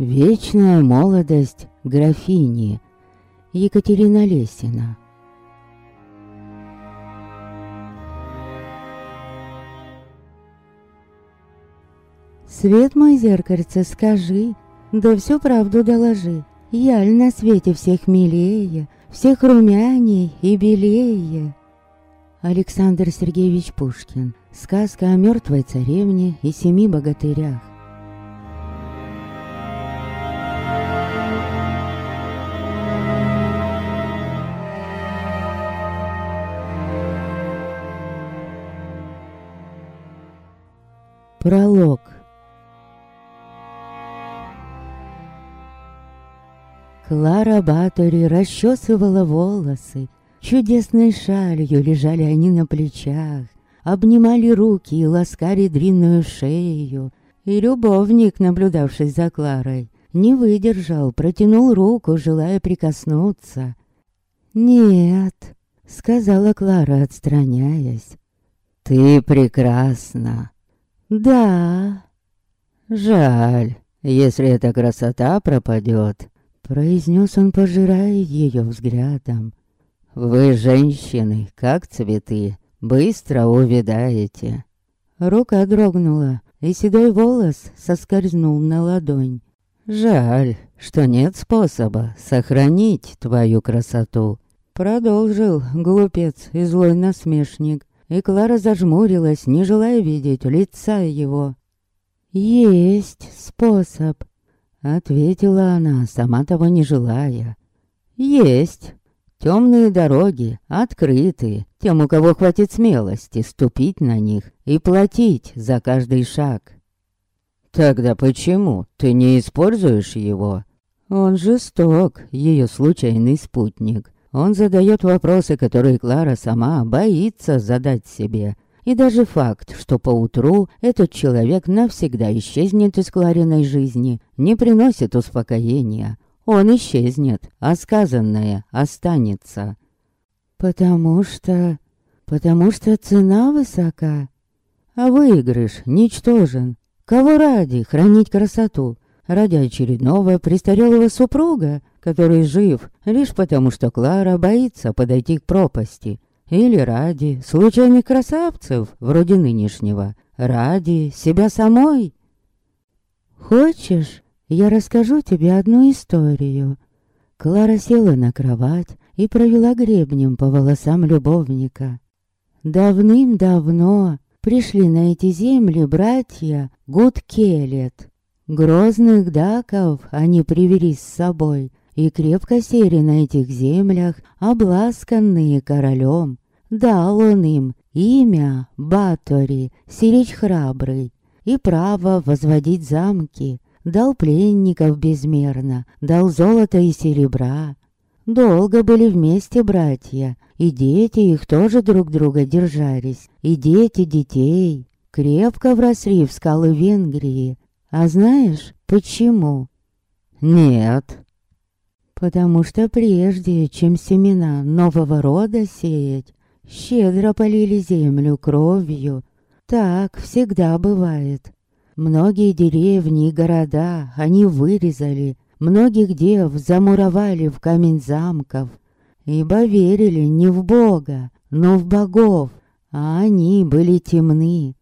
Вечная молодость графини Екатерина Лесина. Свет мой зеркальце, скажи, да всю правду доложи. Яль на свете всех милее, всех румяней и белее. Александр Сергеевич Пушкин. Сказка о мертвой царевне и семи богатырях. Пролог Клара Батори расчесывала волосы. Чудесной шалью лежали они на плечах, обнимали руки и ласкали длинную шею. И любовник, наблюдавший за Кларой, не выдержал, протянул руку, желая прикоснуться. «Нет», — сказала Клара, отстраняясь. «Ты прекрасна». «Да». «Жаль, если эта красота пропадет, Произнес он, пожирая ее взглядом. «Вы, женщины, как цветы, быстро увядаете». Рука дрогнула, и седой волос соскользнул на ладонь. «Жаль, что нет способа сохранить твою красоту», Продолжил глупец и злой насмешник, и Клара зажмурилась, не желая видеть лица его. «Есть способ», Ответила она, сама того не желая. Есть. Темные дороги, открытые, тем, у кого хватит смелости ступить на них и платить за каждый шаг. Тогда почему ты не используешь его? Он жесток, ее случайный спутник. Он задает вопросы, которые Клара сама боится задать себе. И даже факт, что поутру этот человек навсегда исчезнет из Клариной жизни, не приносит успокоения. Он исчезнет, а сказанное останется. Потому что... потому что цена высока. А выигрыш ничтожен. Кого ради хранить красоту? Ради очередного престарелого супруга, который жив лишь потому, что Клара боится подойти к пропасти, или ради случайных красавцев, вроде нынешнего. Ради себя самой. Хочешь, я расскажу тебе одну историю? Клара села на кровать и провела гребнем по волосам любовника. Давным-давно пришли на эти земли братья Гудкелет. Грозных даков они привели с собой, и крепко сели на этих землях, обласканные королем. Дал он им имя Батори, сирич храбрый, и право возводить замки, дал пленников безмерно, дал золото и серебра. Долго были вместе братья, и дети их тоже друг друга держались, и дети детей. Крепко вросли в скалы Венгрии. А знаешь, почему? Нет. Потому что прежде, чем семена нового рода сеять, Щедро полили землю кровью. Так всегда бывает. Многие деревни и города они вырезали, многих дев замуровали в камень замков, ибо верили не в Бога, но в богов, а они были темны.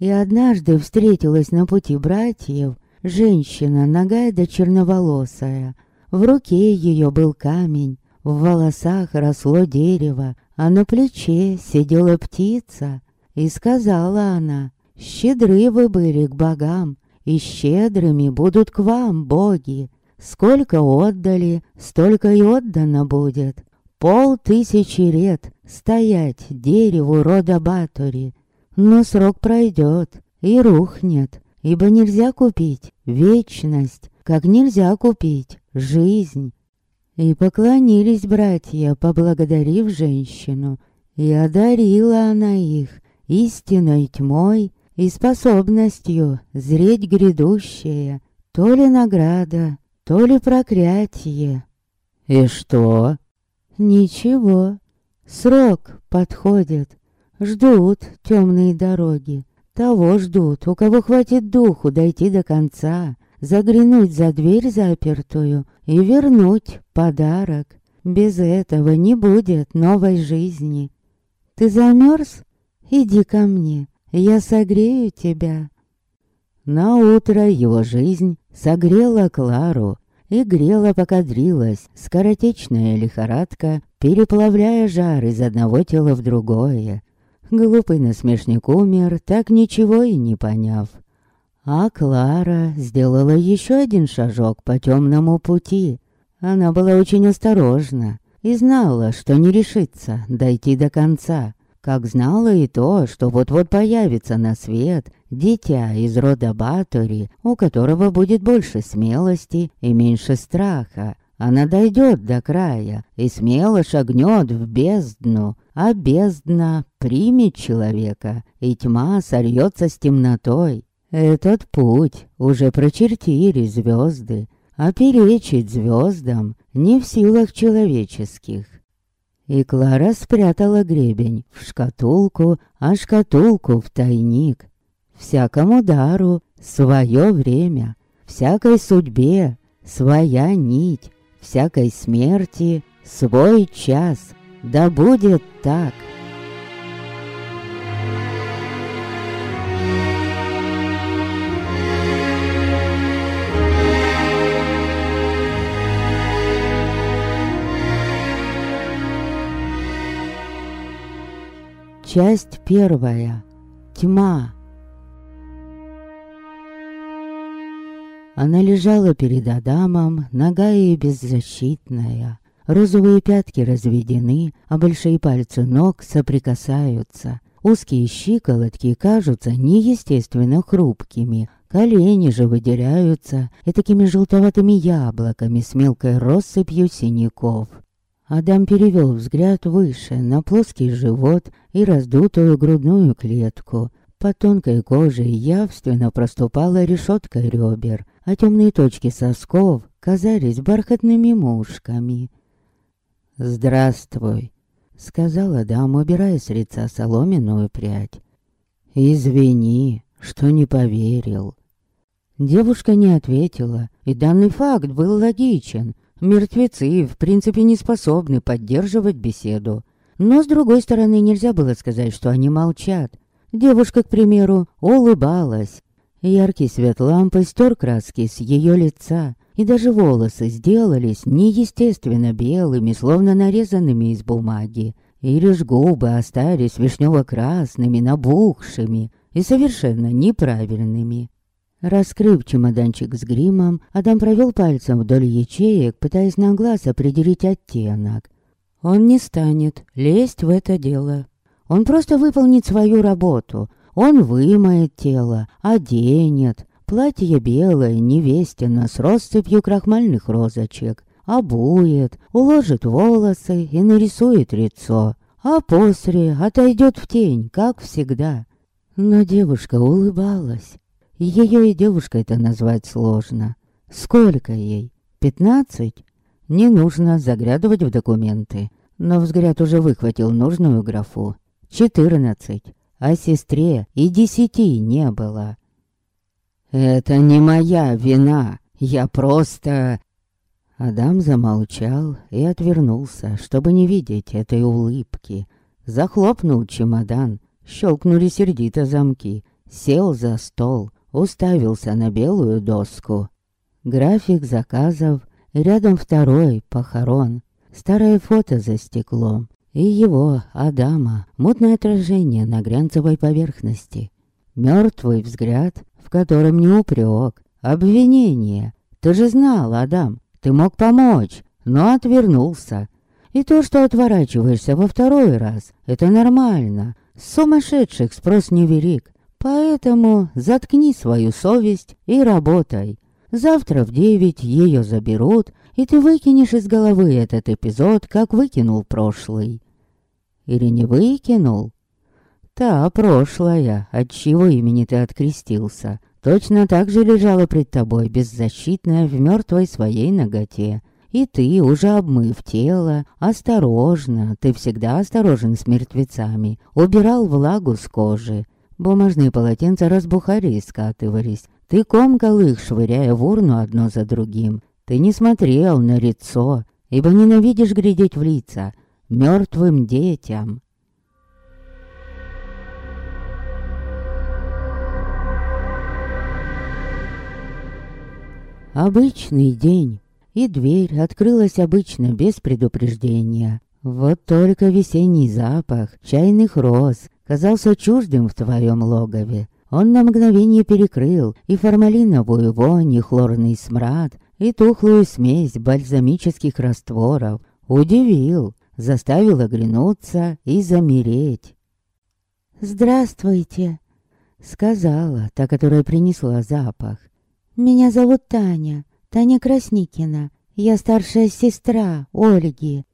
И однажды встретилась на пути братьев женщина, ногая да черноволосая. В руке ее был камень, в волосах росло дерево, а на плече сидела птица. И сказала она, «Щедры вы были к богам, и щедрыми будут к вам боги. Сколько отдали, столько и отдано будет. Пол тысячи лет стоять дереву рода Батори. Но срок пройдет и рухнет, ибо нельзя купить вечность, как нельзя купить жизнь. И поклонились братья, поблагодарив женщину, и одарила она их истинной тьмой и способностью зреть грядущее, то ли награда, то ли проклятие. И что? Ничего. Срок подходит. Ждут темные дороги. Того ждут, у кого хватит духу дойти до конца, заглянуть за дверь запертую и вернуть подарок. Без этого не будет новой жизни. Ты замерз? Иди ко мне, я согрею тебя. На утро его жизнь согрела Клару и грела, пока дрилась скоротечная лихорадка, переплавляя жар из одного тела в другое. Глупый насмешник умер, так ничего и не поняв. А Клара сделала еще один шажок по темному пути. Она была очень осторожна и знала, что не решится дойти до конца. Как знала и то, что вот-вот появится на свет дитя из рода Батори, у которого будет больше смелости и меньше страха. Она дойдет до края и смело шагнет в бездну, а бездна примет человека, и тьма сольется с темнотой. Этот путь уже прочертили звезды, а перечить звездам не в силах человеческих. И Клара спрятала гребень в шкатулку, а шкатулку в тайник. Всякому дару свое время, всякой судьбе своя нить всякой смерти свой час. Да будет так. Часть первая. Тьма. Она лежала перед Адамом, ногая и беззащитная. Розовые пятки разведены, а большие пальцы ног соприкасаются. Узкие щиколотки кажутся неестественно хрупкими, колени же выделяются и такими желтоватыми яблоками с мелкой россыпью синяков. Адам перевел взгляд выше, на плоский живот и раздутую грудную клетку. По тонкой коже явственно проступала решетка ребер, а темные точки сосков казались бархатными мушками. «Здравствуй», — сказала дама, убирая с лица соломенную прядь. «Извини, что не поверил». Девушка не ответила, и данный факт был логичен. Мертвецы, в принципе, не способны поддерживать беседу. Но, с другой стороны, нельзя было сказать, что они молчат. Девушка, к примеру, улыбалась. Яркий свет лампы стер краски с ее лица, и даже волосы сделались неестественно белыми, словно нарезанными из бумаги. И лишь губы остались вишнево-красными, набухшими и совершенно неправильными. Раскрыв чемоданчик с гримом, Адам провел пальцем вдоль ячеек, пытаясь на глаз определить оттенок. Он не станет лезть в это дело. Он просто выполнит свою работу. Он вымоет тело, оденет. Платье белое, невестино, с россыпью крахмальных розочек. Обует, уложит волосы и нарисует лицо. А после отойдет в тень, как всегда. Но девушка улыбалась. Ее и девушкой это назвать сложно. Сколько ей? Пятнадцать? Не нужно заглядывать в документы. Но взгляд уже выхватил нужную графу четырнадцать, а сестре и десяти не было. «Это не моя вина, я просто...» Адам замолчал и отвернулся, чтобы не видеть этой улыбки. Захлопнул чемодан, щелкнули сердито замки, сел за стол, уставился на белую доску. График заказов, рядом второй, похорон, старое фото за стеклом, и его, Адама, мутное отражение на глянцевой поверхности. Мертвый взгляд, в котором не упрек, обвинение. Ты же знал, Адам, ты мог помочь, но отвернулся. И то, что отворачиваешься во второй раз, это нормально. С сумасшедших спрос невелик. Поэтому заткни свою совесть и работай. Завтра в девять ее заберут, и ты выкинешь из головы этот эпизод, как выкинул прошлый. Или не выкинул? Та прошлая, от чего имени ты открестился, точно так же лежала пред тобой, беззащитная в мертвой своей ноготе. И ты, уже обмыв тело, осторожно, ты всегда осторожен с мертвецами, убирал влагу с кожи. Бумажные полотенца разбухали и скатывались. Ты комкал их, швыряя в урну одно за другим. Ты не смотрел на лицо, ибо ненавидишь глядеть в лица мертвым детям. Обычный день, и дверь открылась обычно без предупреждения. Вот только весенний запах чайных роз казался чуждым в твоем логове. Он на мгновение перекрыл и формалиновую вонь, и хлорный смрад, и тухлую смесь бальзамических растворов. Удивил, заставил оглянуться и замереть. «Здравствуйте», — сказала та, которая принесла запах. «Меня зовут Таня, Таня Красникина. Я старшая сестра Ольги».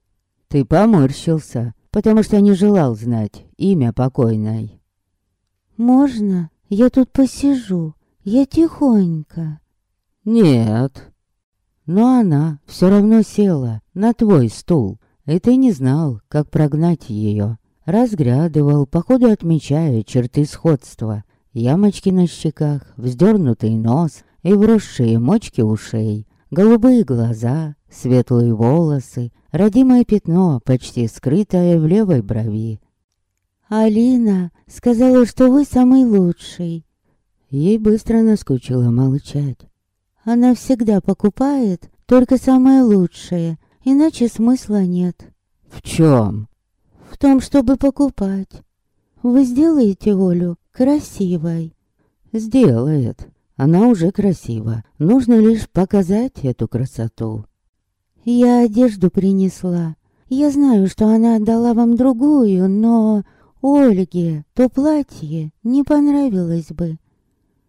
«Ты поморщился, потому что не желал знать имя покойной». «Можно я тут посижу? Я тихонько». «Нет». Но она все равно села на твой стул, и ты не знал, как прогнать ее. Разглядывал, походу отмечая черты сходства. Ямочки на щеках, вздернутый нос, и вросшие мочки ушей, голубые глаза, светлые волосы, родимое пятно, почти скрытое в левой брови. «Алина сказала, что вы самый лучший». Ей быстро наскучило молчать. «Она всегда покупает только самое лучшее, иначе смысла нет». «В чем?» «В том, чтобы покупать. Вы сделаете Олю красивой?» «Сделает. Она уже красива. Нужно лишь показать эту красоту. Я одежду принесла. Я знаю, что она отдала вам другую, но... Ольге то платье не понравилось бы.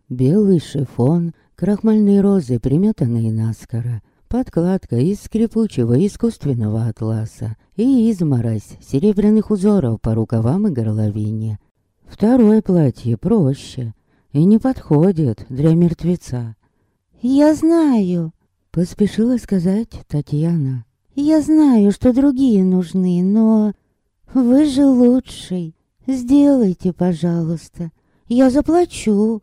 Белый шифон, крахмальные розы, приметанные наскоро, подкладка из скрипучего искусственного атласа и изморозь серебряных узоров по рукавам и горловине. Второе платье проще, и не подходит для мертвеца. «Я знаю», — поспешила сказать Татьяна. «Я знаю, что другие нужны, но вы же лучший. Сделайте, пожалуйста. Я заплачу».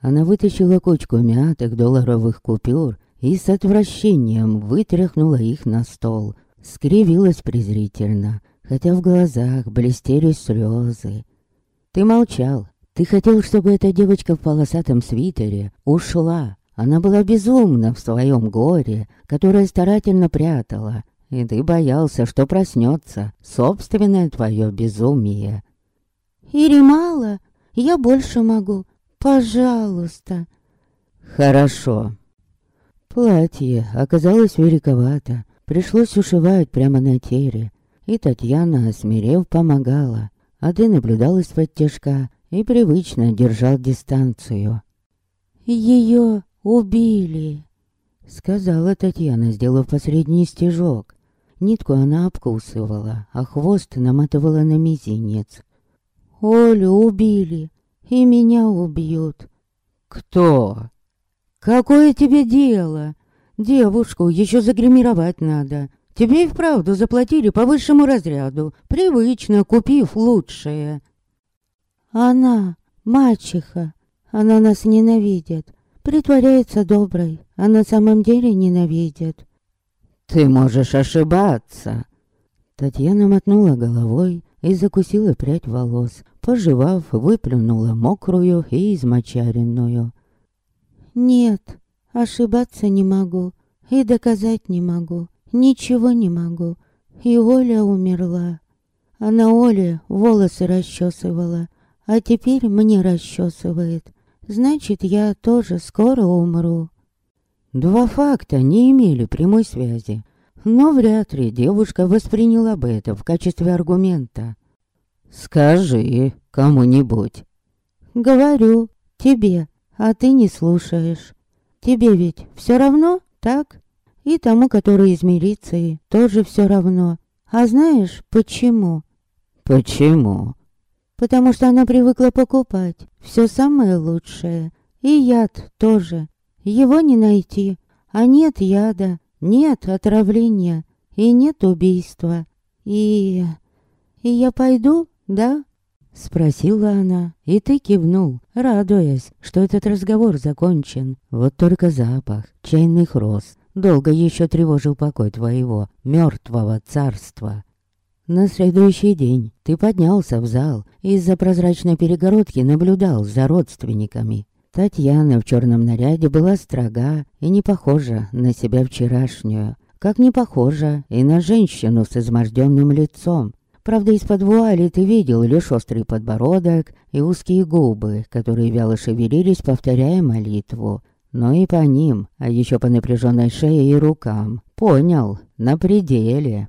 Она вытащила кучку мятых долларовых купюр и с отвращением вытряхнула их на стол. Скривилась презрительно, хотя в глазах блестели слезы. «Ты молчал, ты хотел, чтобы эта девочка в полосатом свитере ушла. Она была безумна в своем горе, которое старательно прятала. И ты боялся, что проснется собственное твое безумие. «Ири мало, я больше могу. Пожалуйста». «Хорошо». Платье оказалось великовато. Пришлось ушивать прямо на теле. И Татьяна, осмирев, помогала. А ты наблюдал из-под тяжка и привычно держал дистанцию. «Ее убили», — сказала Татьяна, сделав последний стежок. Нитку она обкусывала, а хвост наматывала на мизинец. «Олю убили, и меня убьют». «Кто?» «Какое тебе дело? Девушку еще загримировать надо. Тебе и вправду заплатили по высшему разряду, привычно купив лучшее». Она, мачеха, она нас ненавидит. Притворяется доброй, а на самом деле ненавидит. Ты можешь ошибаться. Татьяна мотнула головой и закусила прядь волос. Пожевав, выплюнула мокрую и измочаренную. Нет, ошибаться не могу. И доказать не могу. Ничего не могу. И Оля умерла. Она Оле волосы расчесывала а теперь мне расчесывает. Значит, я тоже скоро умру. Два факта не имели прямой связи, но вряд ли девушка восприняла бы это в качестве аргумента. «Скажи кому-нибудь». «Говорю, тебе, а ты не слушаешь. Тебе ведь все равно, так? И тому, который из милиции, тоже все равно. А знаешь, почему?» «Почему?» потому что она привыкла покупать все самое лучшее. И яд тоже. Его не найти. А нет яда, нет отравления и нет убийства. И... И я пойду, да? Спросила она, и ты кивнул, радуясь, что этот разговор закончен. Вот только запах чайных роз долго еще тревожил покой твоего мертвого царства. На следующий день ты поднялся в зал и из-за прозрачной перегородки наблюдал за родственниками. Татьяна в черном наряде была строга и не похожа на себя вчерашнюю, как не похожа и на женщину с изможденным лицом. Правда, из-под вуали ты видел лишь острый подбородок и узкие губы, которые вяло шевелились, повторяя молитву. Но и по ним, а еще по напряженной шее и рукам, понял, на пределе.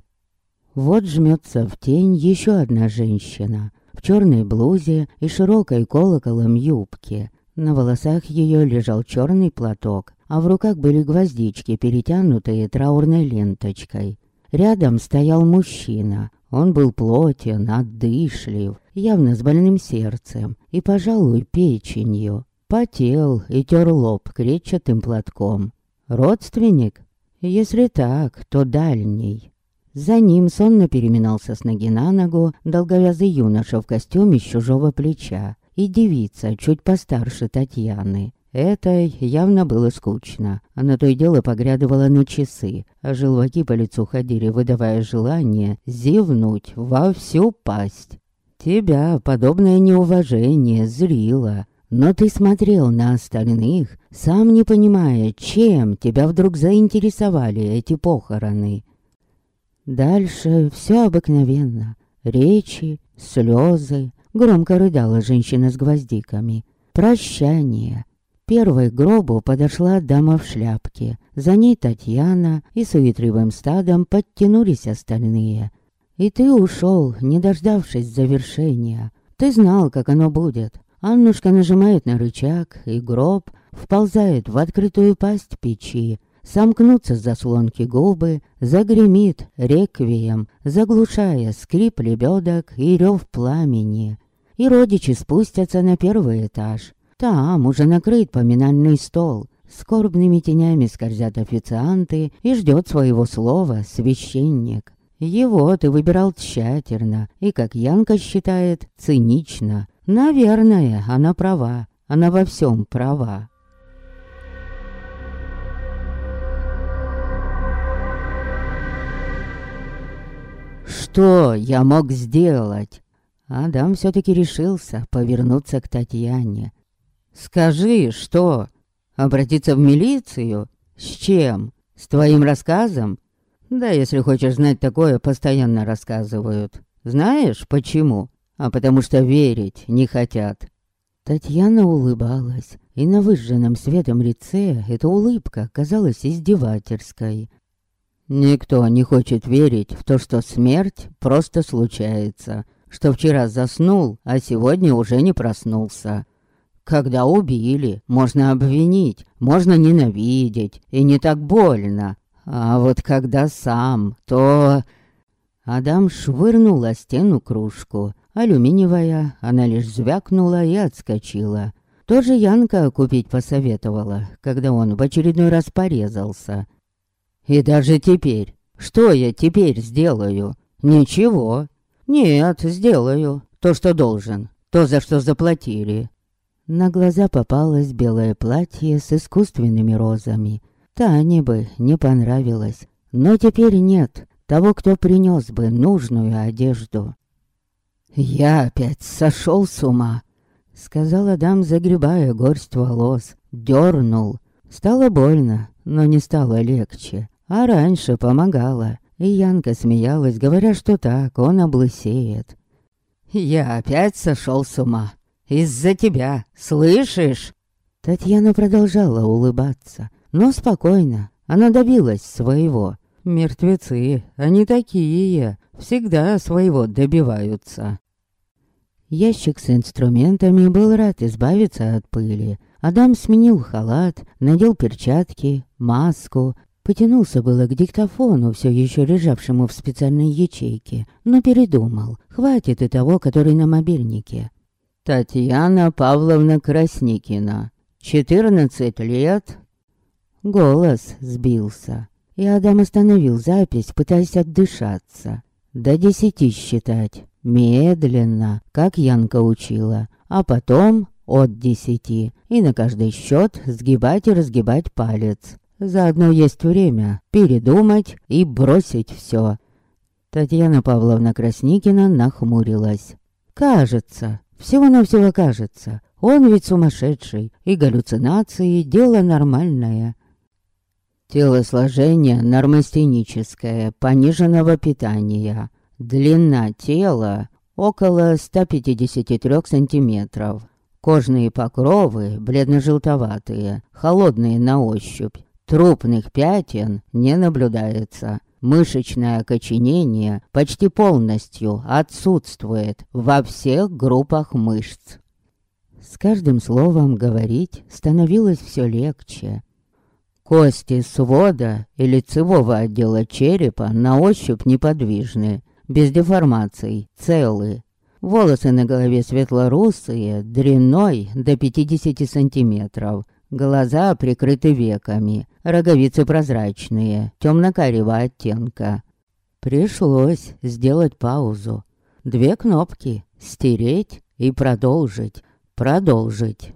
Вот жмется в тень еще одна женщина в черной блузе и широкой колоколом юбке. На волосах ее лежал черный платок, а в руках были гвоздички, перетянутые траурной ленточкой. Рядом стоял мужчина, он был плотен, отдышлив, явно с больным сердцем и, пожалуй, печенью. Потел и тер лоб кречетым платком. Родственник? Если так, то дальний. За ним сонно переминался с ноги на ногу долговязый юноша в костюме с чужого плеча и девица, чуть постарше Татьяны. Это явно было скучно. Она то и дело поглядывала на часы, а желваки по лицу ходили, выдавая желание зевнуть во всю пасть. Тебя подобное неуважение зрило, но ты смотрел на остальных, сам не понимая, чем тебя вдруг заинтересовали эти похороны. Дальше все обыкновенно. Речи, слезы. Громко рыдала женщина с гвоздиками. Прощание. Первой к гробу подошла дама в шляпке. За ней Татьяна, и суетливым стадом подтянулись остальные. И ты ушел, не дождавшись завершения. Ты знал, как оно будет. Аннушка нажимает на рычаг, и гроб вползает в открытую пасть печи. Сомкнутся заслонки губы, загремит реквием, заглушая скрип лебедок и рев пламени. И родичи спустятся на первый этаж, там уже накрыт поминальный стол. Скорбными тенями скользят официанты, и ждет своего слова священник. Его ты выбирал тщательно, и, как Янка считает, цинично. Наверное, она права, она во всем права. Что я мог сделать? Адам все-таки решился повернуться к Татьяне. Скажи, что? Обратиться в милицию? С чем? С твоим рассказом? Да, если хочешь знать такое, постоянно рассказывают. Знаешь, почему? А потому что верить не хотят. Татьяна улыбалась, и на выжженном светом лице эта улыбка казалась издевательской. Никто не хочет верить в то, что смерть просто случается, что вчера заснул, а сегодня уже не проснулся. Когда убили, можно обвинить, можно ненавидеть, и не так больно. А вот когда сам, то... Адам швырнул о стену кружку. Алюминиевая, она лишь звякнула и отскочила. Тоже Янка купить посоветовала, когда он в очередной раз порезался. И даже теперь, что я теперь сделаю? Ничего. Нет, сделаю. То, что должен. То, за что заплатили. На глаза попалось белое платье с искусственными розами. Тане бы не понравилось. Но теперь нет того, кто принес бы нужную одежду. «Я опять сошел с ума», — сказал Адам, загребая горсть волос. Дернул. Стало больно, но не стало легче. А раньше помогало. И Янка смеялась, говоря, что так, он облысеет. «Я опять сошел с ума», из-за тебя, слышишь?» Татьяна продолжала улыбаться, но спокойно. Она добилась своего. Мертвецы, они такие, всегда своего добиваются. Ящик с инструментами был рад избавиться от пыли. Адам сменил халат, надел перчатки, маску, потянулся было к диктофону, все еще лежавшему в специальной ячейке, но передумал. Хватит и того, который на мобильнике. Татьяна Павловна Красникина. Четырнадцать лет. Голос сбился, и Адам остановил запись, пытаясь отдышаться. До десяти считать. Медленно, как Янка учила. А потом от десяти. И на каждый счет сгибать и разгибать палец. Заодно есть время передумать и бросить все. Татьяна Павловна Красникина нахмурилась. «Кажется, всего-навсего кажется, он ведь сумасшедший, и галлюцинации – дело нормальное. Телосложение нормостеническое, пониженного питания. Длина тела около 153 сантиметров. Кожные покровы бледно-желтоватые, холодные на ощупь. Трупных пятен не наблюдается. Мышечное окоченение почти полностью отсутствует во всех группах мышц. С каждым словом говорить становилось все легче. Кости свода и лицевого отдела черепа на ощупь неподвижны, без деформаций, целы. Волосы на голове светло-русые, длиной до 50 сантиметров. Глаза прикрыты веками, роговицы прозрачные, темно-карего оттенка. Пришлось сделать паузу. Две кнопки — стереть и продолжить, продолжить.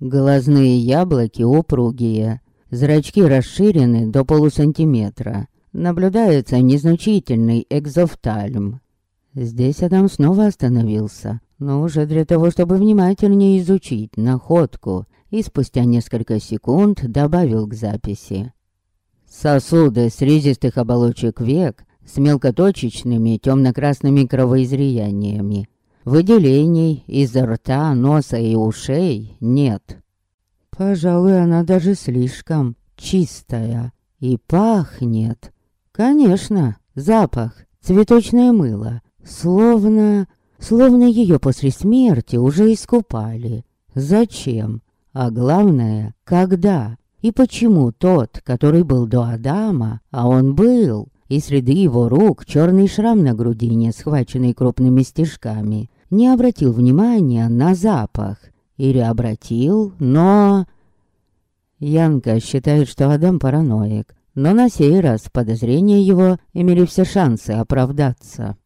Глазные яблоки упругие, Зрачки расширены до полусантиметра. Наблюдается незначительный экзофтальм. Здесь Адам снова остановился, но уже для того, чтобы внимательнее изучить находку, и спустя несколько секунд добавил к записи. Сосуды слизистых оболочек век с мелкоточечными темно-красными кровоизлияниями. Выделений изо рта, носа и ушей нет. Пожалуй, она даже слишком чистая. И пахнет. Конечно, запах, цветочное мыло. Словно... Словно ее после смерти уже искупали. Зачем? А главное, когда? И почему тот, который был до Адама, а он был, и среди его рук черный шрам на грудине, схваченный крупными стежками, не обратил внимания на запах? Или обратил, но... Янка считает, что Адам параноик, но на сей раз подозрения его имели все шансы оправдаться.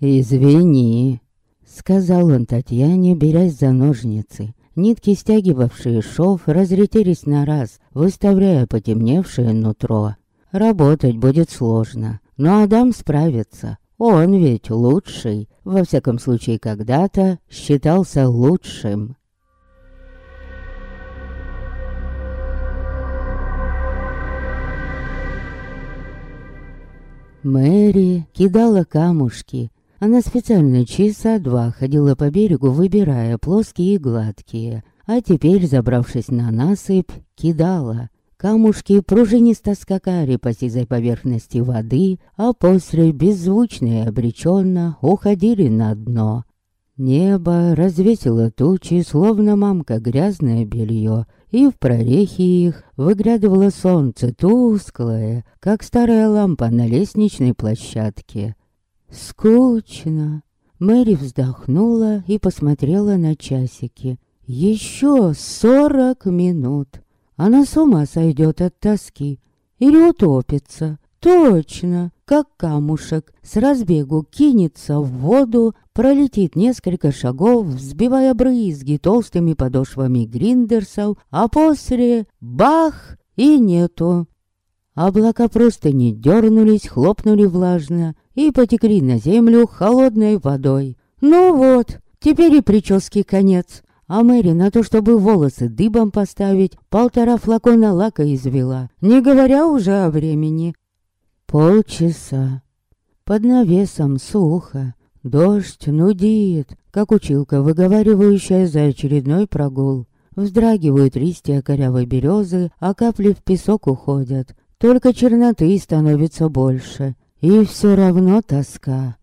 «Извини», — сказал он Татьяне, берясь за ножницы. Нитки, стягивавшие шов, разлетелись на раз, выставляя потемневшее нутро. Работать будет сложно, но Адам справится. Он ведь лучший, во всяком случае когда-то считался лучшим. Мэри кидала камушки. Она специально часа два ходила по берегу, выбирая плоские и гладкие. А теперь, забравшись на насыпь, кидала. Камушки пружинисто скакали по сизой поверхности воды, а после беззвучно и обреченно уходили на дно. Небо развесило тучи, словно мамка грязное белье, и в прорехи их выглядывало солнце тусклое, как старая лампа на лестничной площадке. Скучно. Мэри вздохнула и посмотрела на часики. Еще сорок минут. Она с ума сойдет от тоски или утопится. Точно, как камушек, с разбегу кинется в воду, пролетит несколько шагов, взбивая брызги толстыми подошвами гриндерсов, а после — бах! и нету. Облака просто не дернулись, хлопнули влажно и потекли на землю холодной водой. Ну вот, теперь и прически конец. А Мэри на то, чтобы волосы дыбом поставить, полтора флакона лака извела, не говоря уже о времени. Полчаса. Под навесом сухо. Дождь нудит, как училка, выговаривающая за очередной прогул. Вздрагивают листья корявой березы, а капли в песок уходят. Только черноты становится больше. И все равно тоска.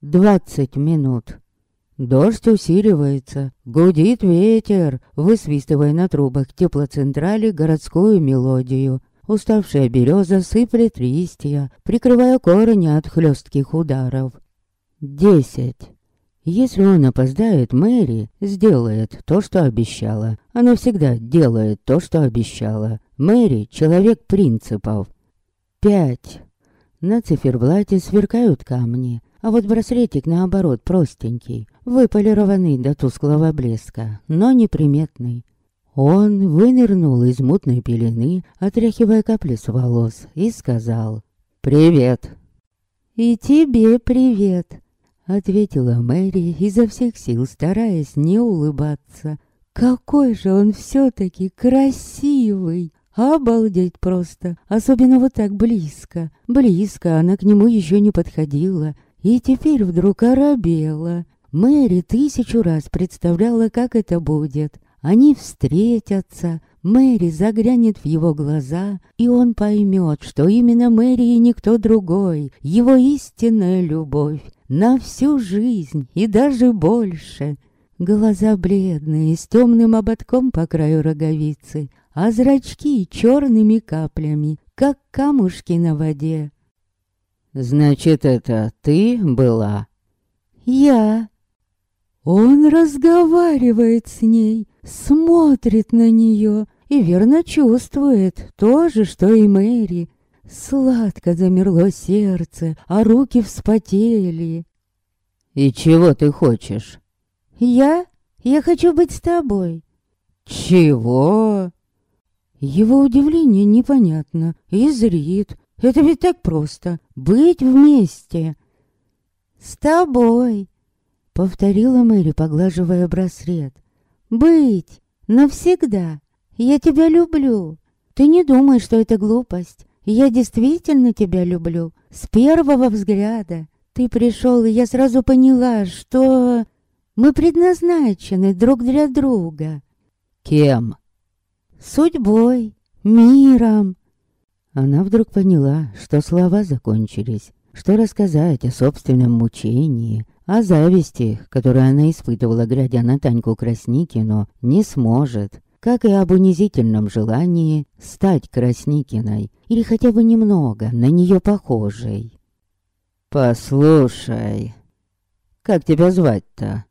Двадцать минут. Дождь усиливается, гудит ветер, высвистывая на трубах теплоцентрали городскую мелодию. Уставшая береза сыплет листья, прикрывая корни от хлестких ударов. Десять. Если он опоздает, Мэри сделает то, что обещала. Она всегда делает то, что обещала. Мэри — человек принципов. Пять. На циферблате сверкают камни, а вот браслетик наоборот простенький, выполированный до тусклого блеска, но неприметный. Он вынырнул из мутной пелены, отряхивая капли с волос, и сказал «Привет». «И тебе привет», — ответила Мэри, изо всех сил стараясь не улыбаться. «Какой же он все-таки красивый!» Обалдеть просто, особенно вот так близко. Близко она к нему еще не подходила, и теперь вдруг оробела. Мэри тысячу раз представляла, как это будет. Они встретятся, Мэри заглянет в его глаза, и он поймет, что именно Мэри и никто другой, его истинная любовь, на всю жизнь и даже больше. Глаза бледные, с темным ободком по краю роговицы, а зрачки черными каплями, как камушки на воде. «Значит, это ты была?» «Я». Он разговаривает с ней, смотрит на нее и верно чувствует то же, что и Мэри. Сладко замерло сердце, а руки вспотели. «И чего ты хочешь?» «Я? Я хочу быть с тобой». «Чего?» Его удивление непонятно и зрит. Это ведь так просто. Быть вместе. «С тобой», — повторила Мэри, поглаживая браслет. «Быть. Навсегда. Я тебя люблю. Ты не думай, что это глупость. Я действительно тебя люблю. С первого взгляда. Ты пришел, и я сразу поняла, что мы предназначены друг для друга». «Кем?» судьбой, миром. Она вдруг поняла, что слова закончились, что рассказать о собственном мучении, о зависти, которую она испытывала, глядя на Таньку Красникину, не сможет, как и об унизительном желании стать Красникиной или хотя бы немного на нее похожей. «Послушай, как тебя звать-то?»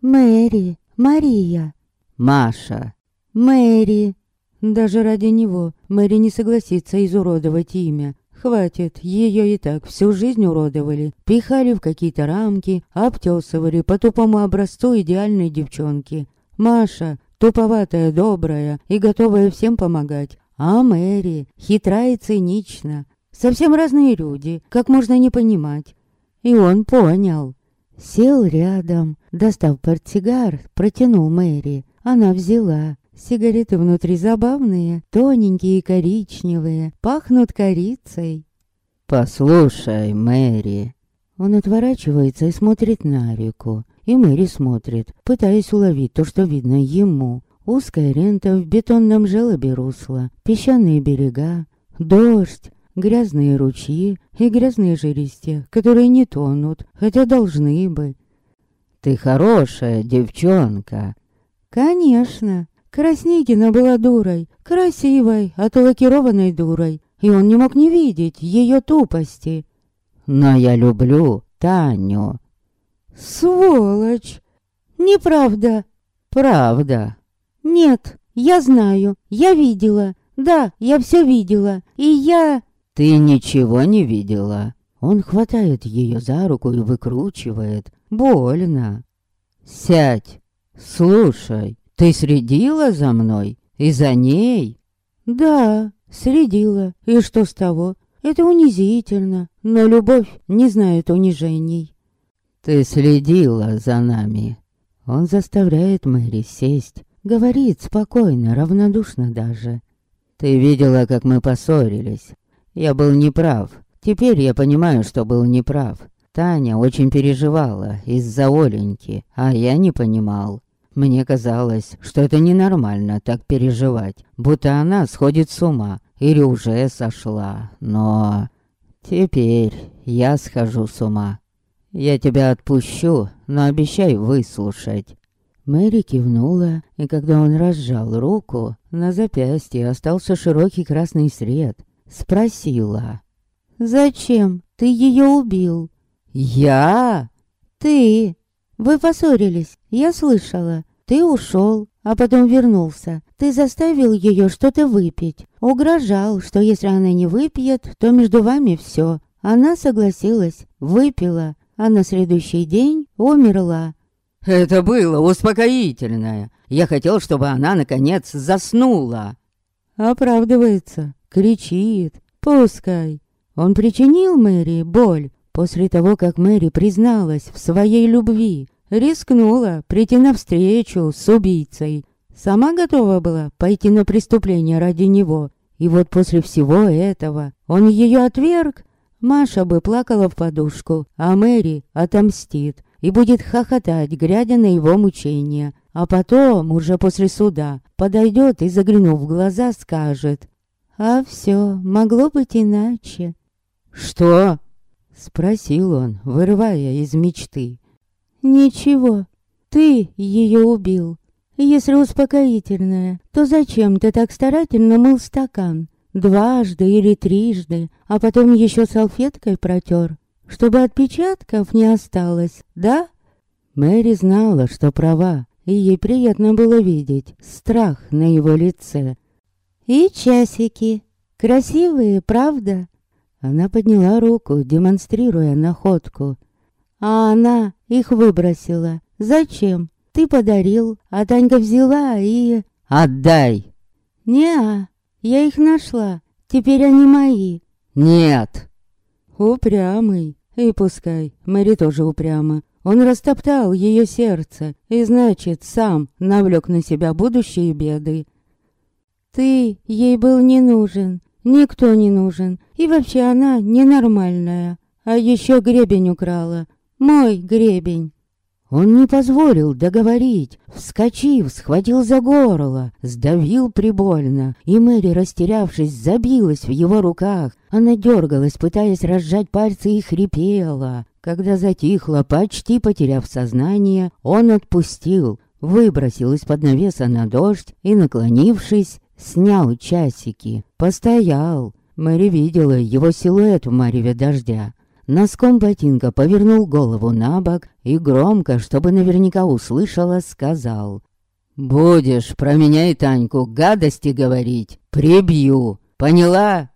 «Мэри, Мария». «Маша». «Мэри». Даже ради него Мэри не согласится изуродовать имя. Хватит, ее и так всю жизнь уродовали, пихали в какие-то рамки, обтесывали по тупому образцу идеальной девчонки. Маша, туповатая, добрая и готовая всем помогать. А Мэри, хитрая и цинична. Совсем разные люди, как можно не понимать. И он понял. Сел рядом, достав портсигар, протянул Мэри. Она взяла, Сигареты внутри забавные, тоненькие и коричневые, пахнут корицей. «Послушай, Мэри!» Он отворачивается и смотрит на реку. И Мэри смотрит, пытаясь уловить то, что видно ему. Узкая рента в бетонном желобе русла, песчаные берега, дождь, грязные ручьи и грязные же листья, которые не тонут, хотя должны бы. «Ты хорошая девчонка!» «Конечно!» Красникина была дурой, красивой, отлакированной дурой, и он не мог не видеть ее тупости. «Но я люблю Таню». «Сволочь!» «Неправда!» «Правда!» «Нет, я знаю, я видела. Да, я все видела. И я...» «Ты ничего не видела?» Он хватает ее за руку и выкручивает. Больно. «Сядь, слушай, ты следила за мной? И за ней?» «Да, следила. И что с того? Это унизительно. Но любовь не знает унижений». «Ты следила за нами». Он заставляет Мэри сесть. Говорит спокойно, равнодушно даже. «Ты видела, как мы поссорились. Я был неправ. Теперь я понимаю, что был неправ. Таня очень переживала из-за Оленьки, а я не понимал. Мне казалось, что это ненормально так переживать, будто она сходит с ума или уже сошла, но... Теперь я схожу с ума. Я тебя отпущу, но обещай выслушать. Мэри кивнула, и когда он разжал руку, на запястье остался широкий красный след. Спросила. «Зачем? Ты ее убил?» «Я?» «Ты!» Вы поссорились, я слышала. Ты ушел, а потом вернулся. Ты заставил ее что-то выпить. Угрожал, что если она не выпьет, то между вами все. Она согласилась, выпила, а на следующий день умерла. Это было успокоительное. Я хотел, чтобы она, наконец, заснула. Оправдывается, кричит. Пускай. Он причинил Мэри боль после того, как Мэри призналась в своей любви. Рискнула прийти навстречу с убийцей. Сама готова была пойти на преступление ради него. И вот после всего этого он ее отверг. Маша бы плакала в подушку, а Мэри отомстит и будет хохотать, глядя на его мучения. А потом, уже после суда, подойдет и, заглянув в глаза, скажет «А все, могло быть иначе». «Что?» — спросил он, вырывая из мечты. «Ничего, ты ее убил. Если успокоительное, то зачем ты так старательно мыл стакан? Дважды или трижды, а потом еще салфеткой протер, чтобы отпечатков не осталось, да?» Мэри знала, что права, и ей приятно было видеть страх на его лице. «И часики. Красивые, правда?» Она подняла руку, демонстрируя находку. А она их выбросила. Зачем? Ты подарил, а Танька взяла и... Отдай! Не, я их нашла. Теперь они мои. Нет. Упрямый. И пускай, Мэри тоже упряма. Он растоптал ее сердце, и значит, сам навлек на себя будущие беды. Ты ей был не нужен, никто не нужен, и вообще она ненормальная. А еще гребень украла, мой гребень. Он не позволил договорить, вскочив, схватил за горло, сдавил прибольно, и Мэри, растерявшись, забилась в его руках. Она дергалась, пытаясь разжать пальцы и хрипела. Когда затихла, почти потеряв сознание, он отпустил, выбросил из-под навеса на дождь и, наклонившись, снял часики. Постоял. Мэри видела его силуэт в мареве дождя. Носком ботинка повернул голову на бок и громко, чтобы наверняка услышала, сказал. «Будешь про меня и Таньку гадости говорить, прибью, поняла?»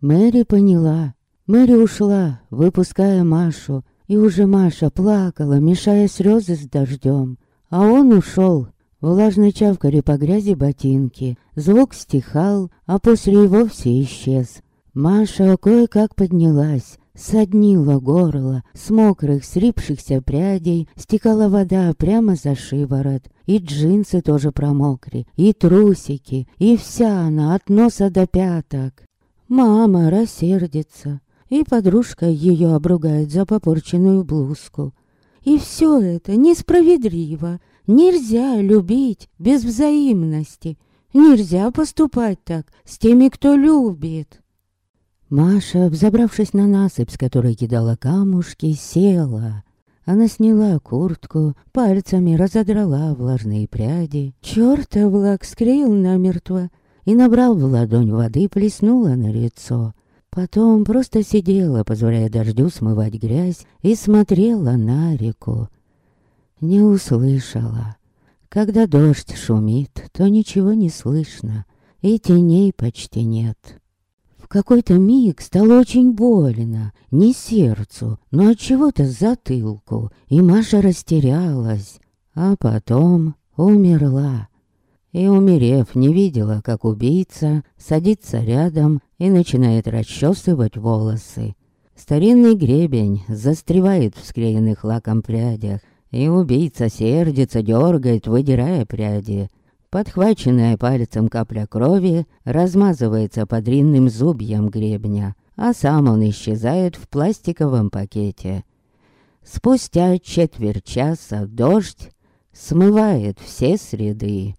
Мэри поняла. Мэри ушла, выпуская Машу, и уже Маша плакала, мешая слезы с дождем. А он ушел. Влажно чавкали по грязи ботинки. Звук стихал, а после и вовсе исчез. Маша кое-как поднялась, Соднило горло, с мокрых, срипшихся прядей стекала вода прямо за шиворот. И джинсы тоже промокли, и трусики, и вся она от носа до пяток. Мама рассердится, и подружка ее обругает за попорченную блузку. И все это несправедливо. Нельзя любить без взаимности. Нельзя поступать так с теми, кто любит. Маша, взобравшись на насыпь, с которой кидала камушки, села. Она сняла куртку, пальцами разодрала влажные пряди. Чёртов лак скрыл намертво и, набрав в ладонь воды, плеснула на лицо. Потом просто сидела, позволяя дождю смывать грязь, и смотрела на реку. Не услышала. Когда дождь шумит, то ничего не слышно, и теней почти нет. В какой-то миг стало очень больно, не сердцу, но от чего-то затылку, и Маша растерялась, а потом умерла. И, умерев, не видела, как убийца садится рядом и начинает расчесывать волосы. Старинный гребень застревает в склеенных лаком прядях, и убийца сердится, дергает, выдирая пряди. Подхваченная пальцем капля крови размазывается по длинным зубьям гребня, а сам он исчезает в пластиковом пакете. Спустя четверть часа дождь смывает все среды.